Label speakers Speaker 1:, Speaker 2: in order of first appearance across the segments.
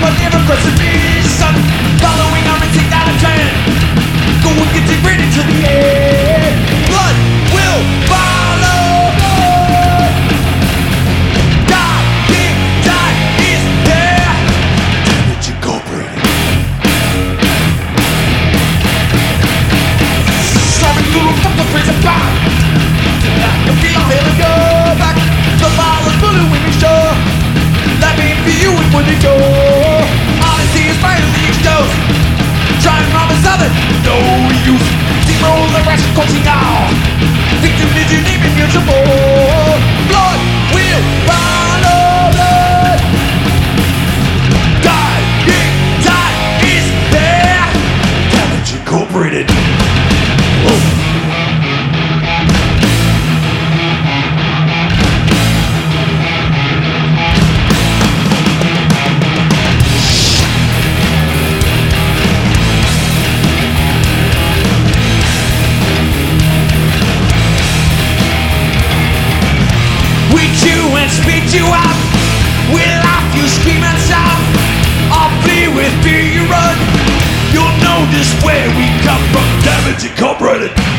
Speaker 1: but never me, son. Following our instinct out of ten. Go and get to the end. Blood will follow. God, King, die is there. Damage incorporated. Slamming through the prison bar. I can feel and go back. The is blue when you show. Let me when you go. Blood will. God, King, is there. Incorporated. Oh. We chew and spit you out. We laugh, you scream and shout. I'll flee with fear you run. You'll know this where we come from. Damage Incorporated.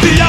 Speaker 1: The